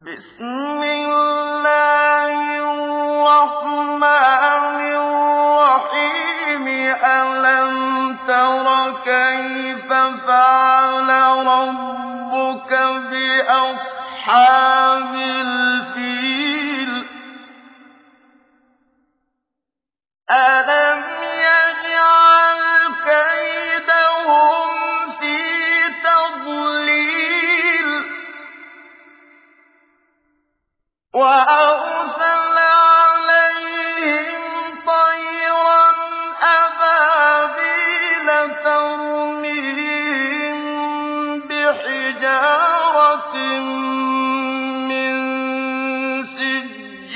بِسْمِ اللَّهِ الرَّحْمَٰنِ الرَّحِيمِ. أَلَمْ تَرَ كَيْفَ فَعَلَ رَبُّكَ بِأَصْحَابِ الْفِيلِ؟ وَأَرْسَلَ عَلَيْهِمْ طَيْرًا أَبَابِيلَ تَرْمِيهِم بِحِجَارَةٍ مِّن سِجِّيلٍ.